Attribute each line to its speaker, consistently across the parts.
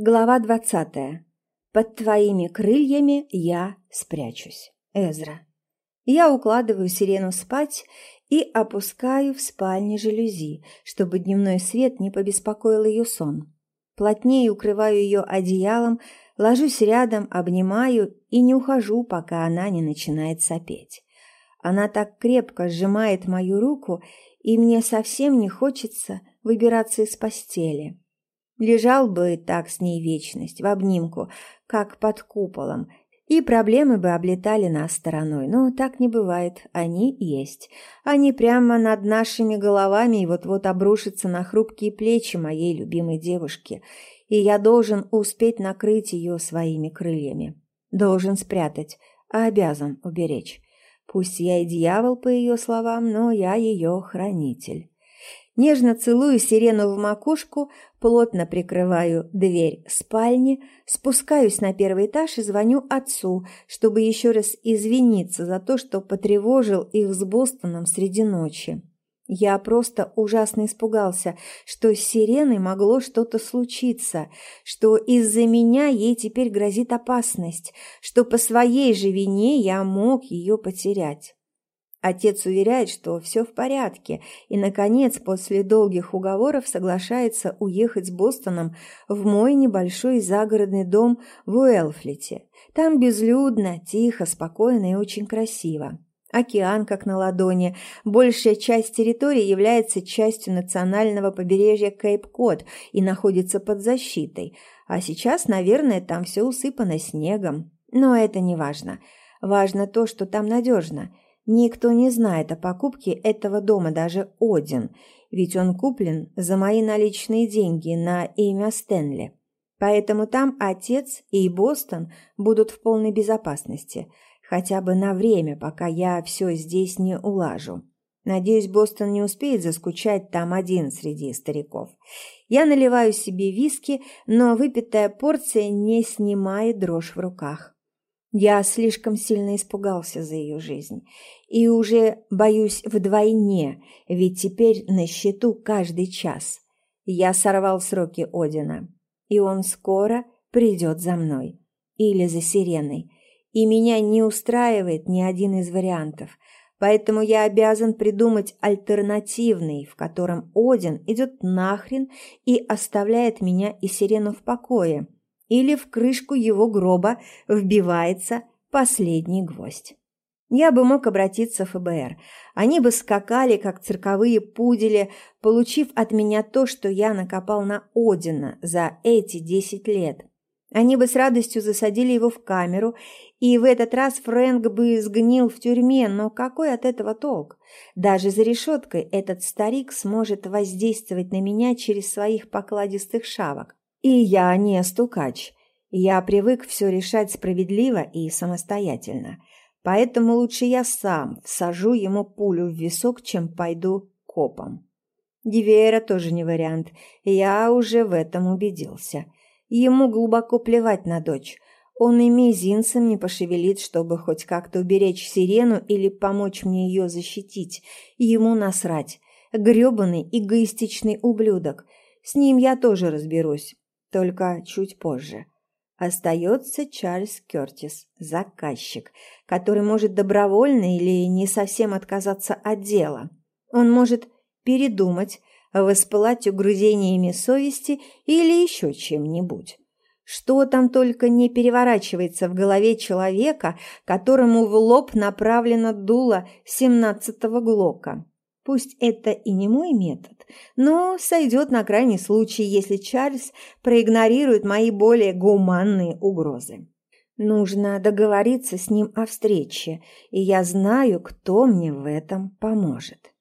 Speaker 1: Глава двадцатая. Под твоими крыльями я спрячусь. Эзра. Я укладываю сирену спать и опускаю в спальне жалюзи, чтобы дневной свет не побеспокоил ее сон. Плотнее укрываю ее одеялом, ложусь рядом, обнимаю и не ухожу, пока она не начинает сопеть. Она так крепко сжимает мою руку, и мне совсем не хочется выбираться из постели. Лежал бы так с ней вечность, в обнимку, как под куполом, и проблемы бы облетали нас стороной. Но так не бывает, они есть. Они прямо над нашими головами и вот-вот обрушатся на хрупкие плечи моей любимой девушки, и я должен успеть накрыть ее своими крыльями. Должен спрятать, а обязан уберечь. Пусть я и дьявол, по ее словам, но я ее хранитель. Нежно целую сирену в макушку, плотно прикрываю дверь спальни, спускаюсь на первый этаж и звоню отцу, чтобы еще раз извиниться за то, что потревожил их с Бостоном среди ночи. Я просто ужасно испугался, что с сиреной могло что-то случиться, что из-за меня ей теперь грозит опасность, что по своей же вине я мог ее потерять. Отец уверяет, что все в порядке, и, наконец, после долгих уговоров соглашается уехать с Бостоном в мой небольшой загородный дом в Уэлфлите. Там безлюдно, тихо, спокойно и очень красиво. Океан как на ладони. Большая часть территории является частью национального побережья Кейп-Код и находится под защитой. А сейчас, наверное, там все усыпано снегом. Но это не важно. Важно то, что там надежно – Никто не знает о покупке этого дома, даже Один, ведь он куплен за мои наличные деньги на имя Стэнли. Поэтому там отец и Бостон будут в полной безопасности, хотя бы на время, пока я все здесь не улажу. Надеюсь, Бостон не успеет заскучать там один среди стариков. Я наливаю себе виски, но выпитая порция не снимает дрожь в руках. Я слишком сильно испугался за ее жизнь. И уже боюсь вдвойне, ведь теперь на счету каждый час. Я сорвал сроки Одина, и он скоро придет за мной. Или за Сиреной, и меня не устраивает ни один из вариантов, поэтому я обязан придумать альтернативный, в котором Один идет нахрен и оставляет меня и Сирену в покое, или в крышку его гроба вбивается последний гвоздь. Я бы мог обратиться в ФБР. Они бы скакали, как цирковые пудели, получив от меня то, что я накопал на Одина за эти десять лет. Они бы с радостью засадили его в камеру, и в этот раз Фрэнк бы сгнил в тюрьме, но какой от этого толк? Даже за решеткой этот старик сможет воздействовать на меня через своих покладистых шавок. И я не стукач. Я привык все решать справедливо и самостоятельно. Поэтому лучше я сам всажу ему пулю в висок, чем пойду копом. Дивера тоже не вариант, я уже в этом убедился. Ему глубоко плевать на дочь. Он и мизинцем не пошевелит, чтобы хоть как-то уберечь сирену или помочь мне ее защитить. Ему насрать. Грёбаный эгоистичный ублюдок. С ним я тоже разберусь, только чуть позже. Остается Чарльз Кертис, заказчик, который может добровольно или не совсем отказаться от дела. Он может передумать, воспылать угрызениями совести или еще чем-нибудь. Что там только не переворачивается в голове человека, которому в лоб направлено дуло семнадцатого Глока. Пусть это и не мой метод, но сойдет на крайний случай, если Чарльз проигнорирует мои более гуманные угрозы. Нужно договориться с ним о встрече, и я знаю, кто мне в этом поможет.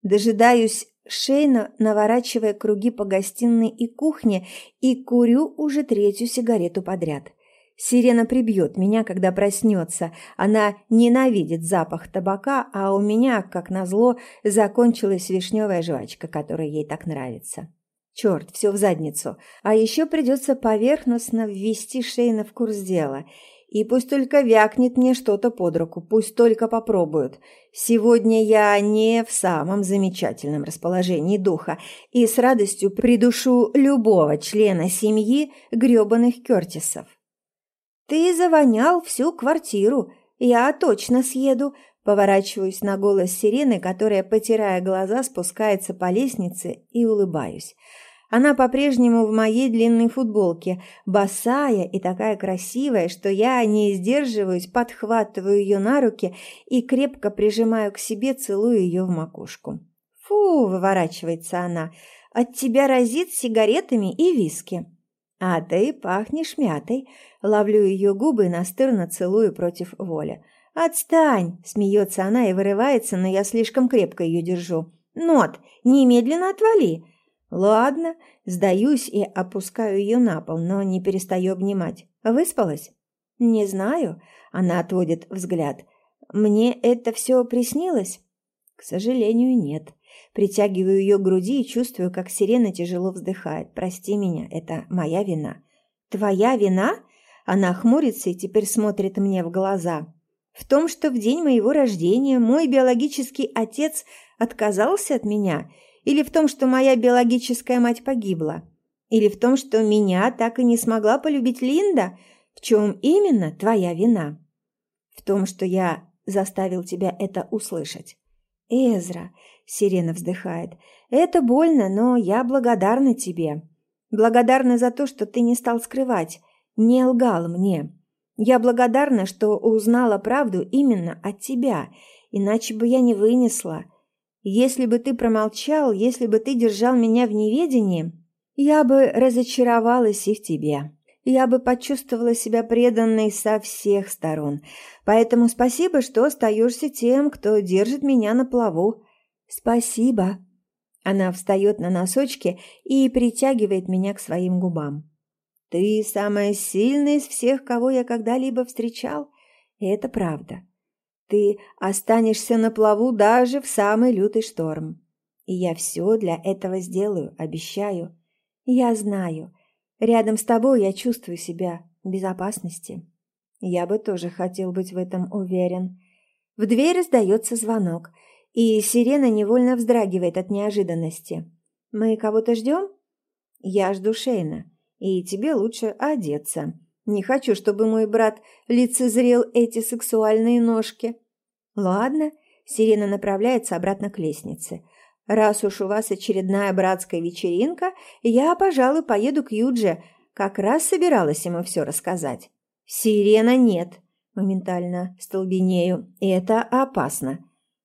Speaker 1: Дожидаюсь Шейна, наворачивая круги по гостиной и кухне, и курю уже третью сигарету подряд. Сирена прибьет меня, когда проснется. Она ненавидит запах табака, а у меня, как назло, закончилась вишневая жвачка, которая ей так нравится. Черт, все в задницу. А еще придется поверхностно ввести Шейна в курс дела. И пусть только вякнет мне что-то под руку, пусть только попробуют. Сегодня я не в самом замечательном расположении духа и с радостью придушу любого члена семьи грёбаных Кёртисов. «Ты завонял всю квартиру, я точно съеду», Поворачиваюсь на голос сирены, которая, потирая глаза, спускается по лестнице и улыбаюсь. Она по-прежнему в моей длинной футболке, босая и такая красивая, что я не сдерживаюсь, подхватываю ее на руки и крепко прижимаю к себе, целую ее в макушку. «Фу!» – выворачивается она. «От тебя разит сигаретами и виски». «А ты пахнешь мятой». Ловлю ее губы и настырно целую против воли. «Отстань!» – смеется она и вырывается, но я слишком крепко ее держу. «Нот, немедленно отвали!» Ладно, сдаюсь и опускаю ее на пол, но не перестаю обнимать. Выспалась? Не знаю. Она отводит взгляд. Мне это все приснилось? К сожалению, нет. Притягиваю ее к груди и чувствую, как сирена тяжело вздыхает. Прости меня, это моя вина. Твоя вина? Она хмурится и теперь смотрит мне в глаза. В том, что в день моего рождения мой биологический отец отказался от меня – или в том, что моя биологическая мать погибла? Или в том, что меня так и не смогла полюбить Линда? В чем именно твоя вина? В том, что я заставил тебя это услышать. Эзра, Сирена вздыхает, это больно, но я благодарна тебе. Благодарна за то, что ты не стал скрывать, не лгал мне. Я благодарна, что узнала правду именно от тебя, иначе бы я не вынесла. Если бы ты промолчал, если бы ты держал меня в неведении, я бы разочаровалась и в тебе. Я бы почувствовала себя преданной со всех сторон. Поэтому спасибо, что остаешься тем, кто держит меня на плаву. Спасибо. Она встает на носочки и притягивает меня к своим губам. Ты самая сильная из всех, кого я когда-либо встречал. Это правда. Ты останешься на плаву даже в самый лютый шторм. И я все для этого сделаю, обещаю. Я знаю. Рядом с тобой я чувствую себя в безопасности. Я бы тоже хотел быть в этом уверен. В дверь раздается звонок, и сирена невольно вздрагивает от неожиданности. «Мы кого-то ждем?» «Я жду Шейна, и тебе лучше одеться. Не хочу, чтобы мой брат лицезрел эти сексуальные ножки. Ладно, Сирена направляется обратно к лестнице. Раз уж у вас очередная братская вечеринка, я, пожалуй, поеду к Юдже. Как раз собиралась ему все рассказать. Сирена нет. Моментально столбенею. Это опасно.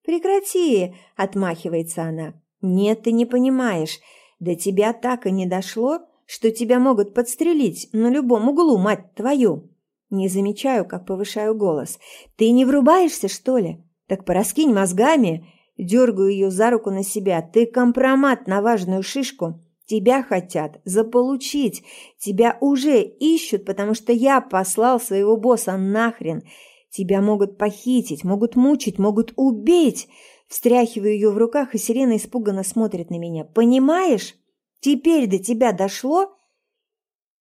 Speaker 1: Прекрати, отмахивается она. Нет, ты не понимаешь. До тебя так и не дошло, что тебя могут подстрелить на любом углу, мать твою!» Не замечаю, как повышаю голос. «Ты не врубаешься, что ли? Так пораскинь мозгами!» Дергаю ее за руку на себя. «Ты компромат на важную шишку!» Тебя хотят заполучить. Тебя уже ищут, потому что я послал своего босса нахрен. Тебя могут похитить, могут мучить, могут убить. Встряхиваю ее в руках, и сирена испуганно смотрит на меня. Понимаешь? Теперь до тебя дошло?»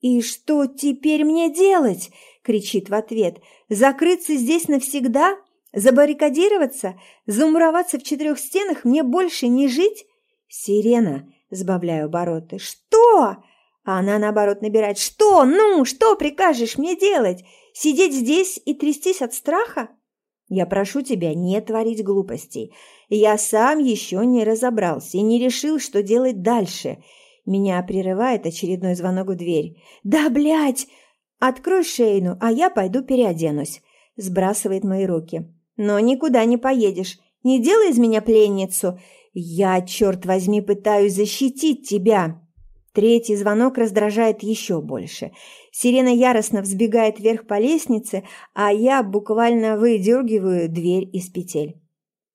Speaker 1: «И что теперь мне делать?» – кричит в ответ. «Закрыться здесь навсегда? Забаррикадироваться? Замуроваться в четырех стенах? Мне больше не жить?» «Сирена!» – сбавляю обороты. «Что?» А она, наоборот, набирает. «Что? Ну, что прикажешь мне делать? Сидеть здесь и трястись от страха?» «Я прошу тебя не творить глупостей. Я сам еще не разобрался и не решил, что делать дальше. Меня прерывает очередной звонок в дверь. «Да, блядь! Открой Шейну, а я пойду переоденусь!» Сбрасывает мои руки. «Но никуда не поедешь. Не делай из меня пленницу. Я, черт возьми, пытаюсь защитить тебя!» Третий звонок раздражает еще больше. Сирена яростно взбегает вверх по лестнице, а я буквально выдергиваю дверь из петель.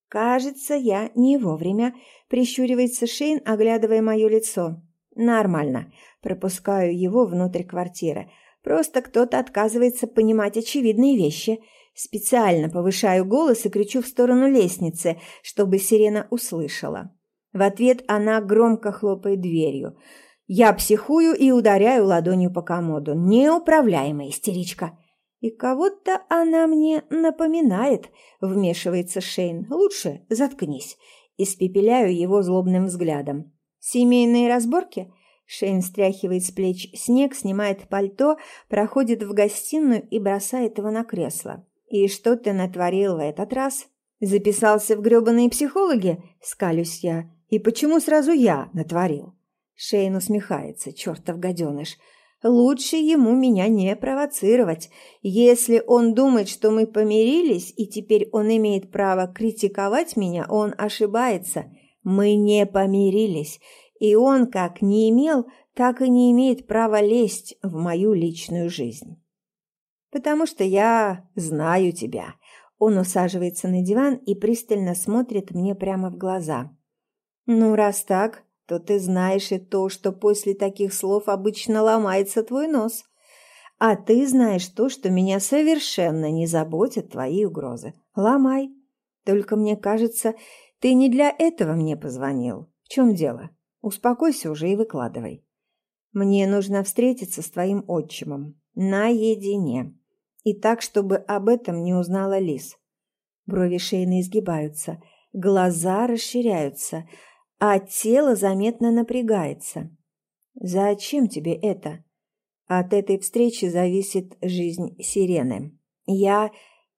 Speaker 1: «Кажется, я не вовремя», – прищуривается Шейн, оглядывая мое лицо. Нормально. Пропускаю его внутрь квартиры. Просто кто-то отказывается понимать очевидные вещи. Специально повышаю голос и кричу в сторону лестницы, чтобы сирена услышала. В ответ она громко хлопает дверью. Я психую и ударяю ладонью по комоду. Неуправляемая истеричка. «И кого-то она мне напоминает», — вмешивается Шейн. «Лучше заткнись». Испепеляю его злобным взглядом. «Семейные разборки?» Шейн стряхивает с плеч снег, снимает пальто, проходит в гостиную и бросает его на кресло. «И что ты натворил в этот раз?» «Записался в грёбаные психологи?» – скалюсь я. «И почему сразу я натворил?» Шейн усмехается, чертов гаденыш. «Лучше ему меня не провоцировать. Если он думает, что мы помирились, и теперь он имеет право критиковать меня, он ошибается. Мы не помирились, и он как не имел, так и не имеет права лезть в мою личную жизнь. Потому что я знаю тебя. Он усаживается на диван и пристально смотрит мне прямо в глаза. Ну, раз так, то ты знаешь и то, что после таких слов обычно ломается твой нос. А ты знаешь то, что меня совершенно не заботят твои угрозы. Ломай. Только мне кажется, ты не для этого мне позвонил. В чем дело? Успокойся уже и выкладывай. Мне нужно встретиться с твоим отчимом. Наедине. И так, чтобы об этом не узнала Лис. Брови Шейны изгибаются, глаза расширяются, а тело заметно напрягается. Зачем тебе это? От этой встречи зависит жизнь Сирены. Я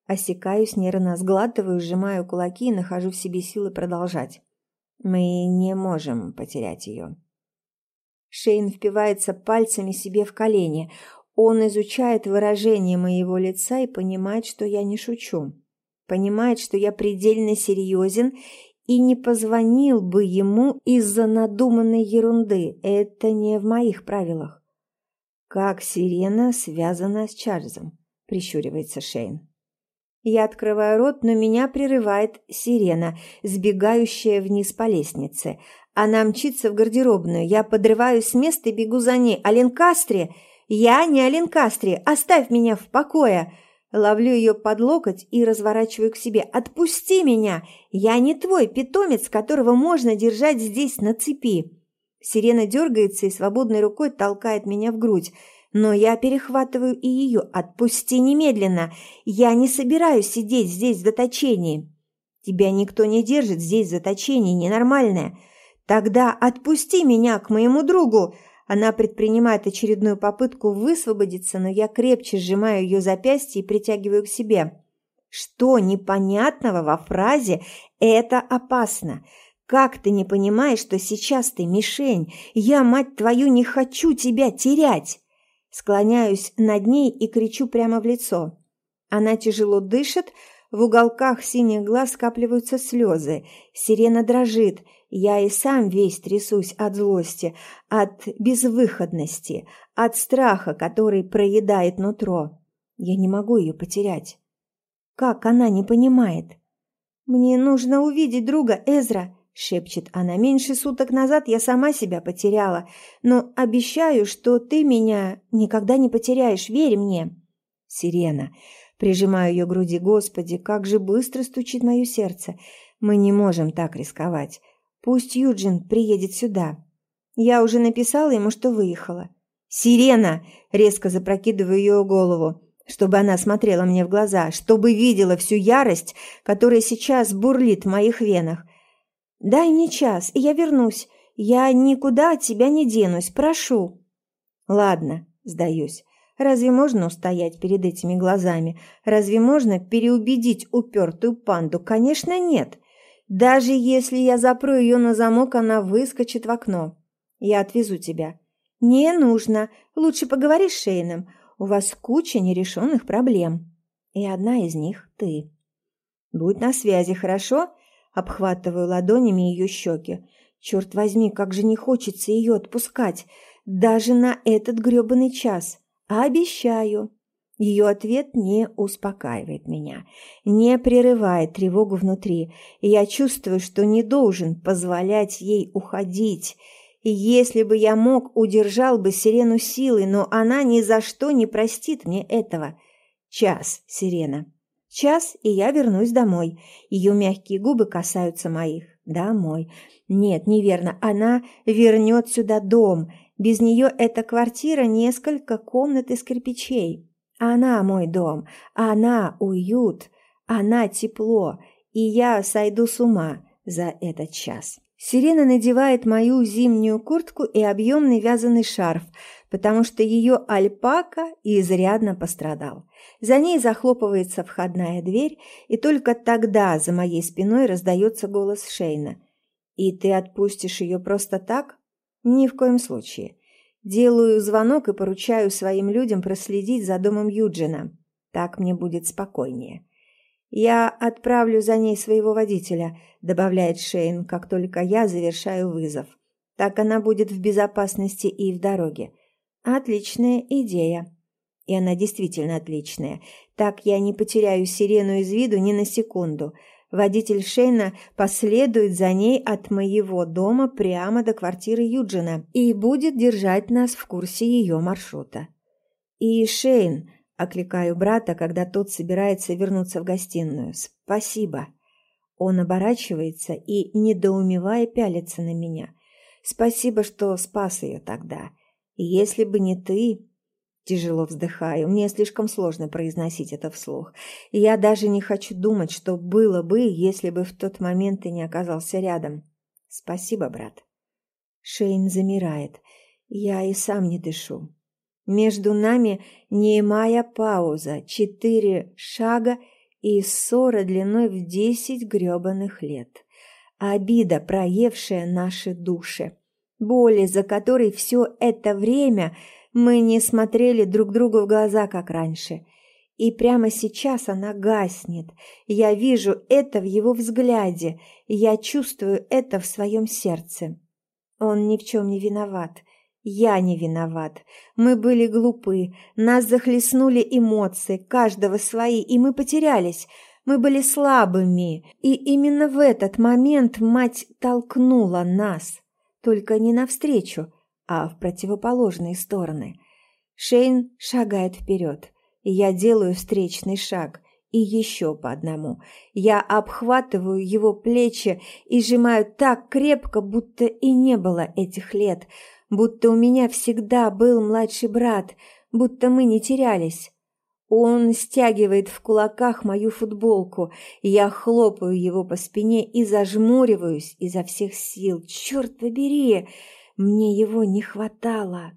Speaker 1: осекаюсь, нервно сглатываю, сжимаю кулаки и нахожу в себе силы продолжать. Мы не можем потерять ее. Шейн впивается пальцами себе в колени. Он изучает выражение моего лица и понимает, что я не шучу. Понимает, что я предельно серьезен и не позвонил бы ему из-за надуманной ерунды. Это не в моих правилах. «Как сирена связана с Чарльзом?» – прищуривается Шейн. Я открываю рот, но меня прерывает сирена, сбегающая вниз по лестнице. Она мчится в гардеробную. Я подрываюсь с места и бегу за ней. «Аленкастре! Я не Аленкастре! Оставь меня в покое!» Ловлю ее под локоть и разворачиваю к себе. «Отпусти меня! Я не твой питомец, которого можно держать здесь на цепи!» Сирена дергается и свободной рукой толкает меня в грудь. Но я перехватываю и ее. Отпусти немедленно. Я не собираюсь сидеть здесь в заточении. Тебя никто не держит здесь в заточении, ненормальное. Тогда отпусти меня к моему другу. Она предпринимает очередную попытку высвободиться, но я крепче сжимаю ее запястье и притягиваю к себе. Что непонятного во фразе «это опасно»? Как ты не понимаешь, что сейчас ты мишень? Я, мать твою, не хочу тебя терять!» Склоняюсь над ней и кричу прямо в лицо. Она тяжело дышит, в уголках синих глаз скапливаются слезы. Сирена дрожит. Я и сам весь трясусь от злости, от безвыходности, от страха, который проедает нутро. Я не могу ее потерять. Как она не понимает? Мне нужно увидеть друга Эзра шепчет она. Меньше суток назад я сама себя потеряла, но обещаю, что ты меня никогда не потеряешь, верь мне. Сирена. Прижимаю ее к груди, Господи, как же быстро стучит мое сердце. Мы не можем так рисковать. Пусть Юджин приедет сюда. Я уже написала ему, что выехала. «Сирена!» – резко запрокидываю ее голову, чтобы она смотрела мне в глаза, чтобы видела всю ярость, которая сейчас бурлит в моих венах – «Дай мне час, и я вернусь. Я никуда от тебя не денусь, прошу». «Ладно», – сдаюсь. «Разве можно устоять перед этими глазами? Разве можно переубедить упертую панду? Конечно, нет. Даже если я запру ее на замок, она выскочит в окно. Я отвезу тебя». «Не нужно. Лучше поговори с Шейном. У вас куча нерешенных проблем. И одна из них – ты». «Будь на связи, хорошо?» Обхватываю ладонями ее щеки. Черт возьми, как же не хочется ее отпускать. Даже на этот гребаный час. Обещаю. Ее ответ не успокаивает меня, не прерывает тревогу внутри, и я чувствую, что не должен позволять ей уходить. И если бы я мог, удержал бы сирену силой, но она ни за что не простит мне этого. Час, сирена. Час, и я вернусь домой. Ее мягкие губы касаются моих. Домой. Нет, неверно. Она вернет сюда дом. Без нее эта квартира несколько комнат из кирпичей. Она мой дом, она уют, она тепло, и я сойду с ума за этот час. Сирена надевает мою зимнюю куртку и объемный вязаный шарф, потому что ее альпака изрядно пострадал. За ней захлопывается входная дверь, и только тогда за моей спиной раздается голос Шейна. «И ты отпустишь ее просто так?» «Ни в коем случае. Делаю звонок и поручаю своим людям проследить за домом Юджина. Так мне будет спокойнее. «Я отправлю за ней своего водителя», – добавляет Шейн, как только я завершаю вызов. «Так она будет в безопасности и в дороге». «Отличная идея». И она действительно отличная. Так я не потеряю сирену из виду ни на секунду – Водитель Шейна последует за ней от моего дома прямо до квартиры Юджина и будет держать нас в курсе ее маршрута. «И Шейн», — окликаю брата, когда тот собирается вернуться в гостиную, — «спасибо». Он оборачивается и, недоумевая, пялится на меня. «Спасибо, что спас ее тогда. Если бы не ты...» Тяжело вздыхаю. Мне слишком сложно произносить это вслух. И я даже не хочу думать, что было бы, если бы в тот момент ты не оказался рядом. Спасибо, брат. Шейн замирает. Я и сам не дышу. Между нами немая пауза, четыре шага и ссора длиной в десять грёбаных лет. Обида, проевшая наши души. Боли, за которой все это время мы не смотрели друг другу в глаза, как раньше. И прямо сейчас она гаснет. Я вижу это в его взгляде. Я чувствую это в своем сердце. Он ни в чем не виноват. Я не виноват. Мы были глупы. Нас захлестнули эмоции, каждого свои, и мы потерялись. Мы были слабыми. И именно в этот момент мать толкнула нас. Только не навстречу, а в противоположные стороны. Шейн шагает вперед, я делаю встречный шаг, и еще по одному. Я обхватываю его плечи и сжимаю так крепко, будто и не было этих лет, будто у меня всегда был младший брат, будто мы не терялись. Он стягивает в кулаках мою футболку, я хлопаю его по спине и зажмуриваюсь изо всех сил. Черт побери! Мне его не хватало.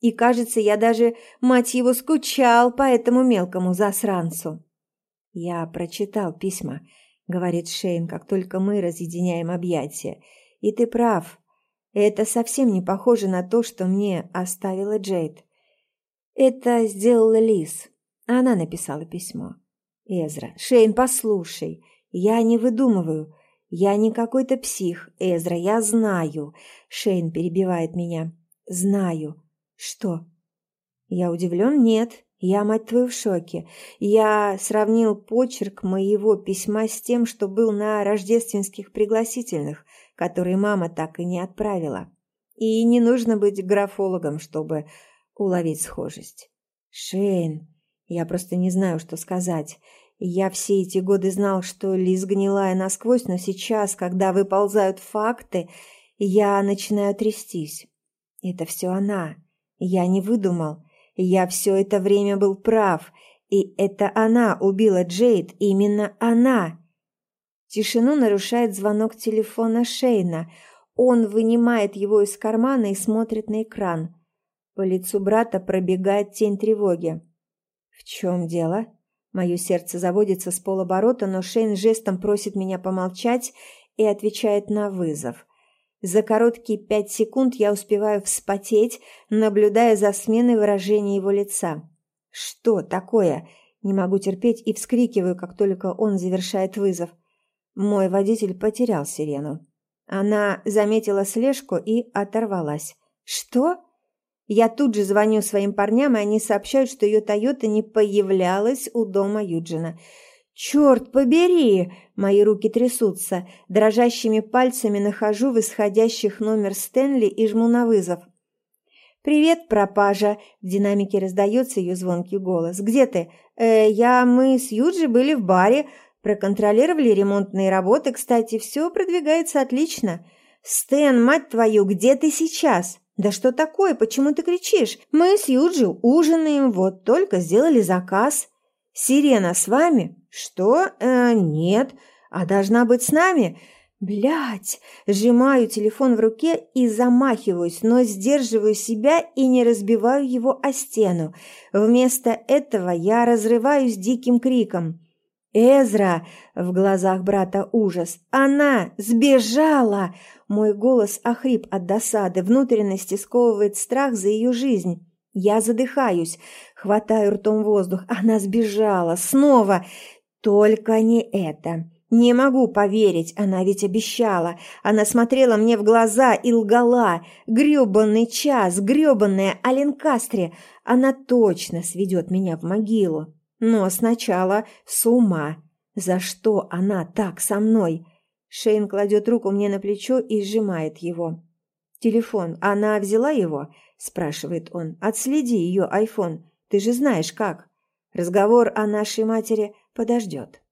Speaker 1: И, кажется, я даже, мать его, скучал по этому мелкому засранцу. «Я прочитал письма», — говорит Шейн, как только мы разъединяем объятия. «И ты прав. Это совсем не похоже на то, что мне оставила Джейд. Это сделала Лиз. Она написала письмо. Эзра, Шейн, послушай, я не выдумываю. «Я не какой-то псих, Эзра, я знаю!» Шейн перебивает меня. «Знаю». «Что?» Я удивлен? Нет. Я, мать твою, в шоке. Я сравнил почерк моего письма с тем, что был на рождественских пригласительных, которые мама так и не отправила. И не нужно быть графологом, чтобы уловить схожесть. Шейн, я просто не знаю, что сказать. Я все эти годы знал, что Лиз гнилая насквозь, но сейчас, когда выползают факты, я начинаю трястись. Это все она. Я не выдумал. Я все это время был прав. И это она убила Джейд. Именно она. Тишину нарушает звонок телефона Шейна. Он вынимает его из кармана и смотрит на экран. По лицу брата пробегает тень тревоги. «В чем дело?» Мое сердце заводится с полоборота, но Шейн жестом просит меня помолчать и отвечает на вызов. За короткие пять секунд я успеваю вспотеть, наблюдая за сменой выражения его лица. «Что такое?» Не могу терпеть и вскрикиваю, как только он завершает вызов. Мой водитель потерял сирену. Она заметила слежку и оторвалась. «Что?» Я тут же звоню своим парням, и они сообщают, что ее Тойота не появлялась у дома Юджина. «Черт побери!» Мои руки трясутся. Дрожащими пальцами нахожу в исходящих номер Стэнли и жму на вызов. «Привет, пропажа!» В динамике раздается ее звонкий голос. «Где ты?» э, «Я... Мы с Юджи были в баре. Проконтролировали ремонтные работы. Кстати, все продвигается отлично. Стэн, мать твою, где ты сейчас?» «Да что такое? Почему ты кричишь? Мы с Юджи ужинаем, вот только сделали заказ». «Сирена с вами?» «Что? Э, нет. А должна быть с нами?» Блять! Сжимаю телефон в руке и замахиваюсь, но сдерживаю себя и не разбиваю его о стену. Вместо этого я разрываюсь диким криком. «Эзра!» — в глазах брата ужас. «Она сбежала!» Мой голос охрип от досады, внутренности сковывает страх за ее жизнь. Я задыхаюсь, хватаю ртом воздух. Она сбежала! Снова! Только не это! Не могу поверить, она ведь обещала. Она смотрела мне в глаза и лгала. Грёбаный час, грёбаная Аленкастре. Она точно сведет меня в могилу. Но сначала с ума. За что она так со мной? Шейн кладет руку мне на плечо и сжимает его. «Телефон, она взяла его?» – спрашивает он. «Отследи ее айфон. Ты же знаешь как. Разговор о нашей матери подождет».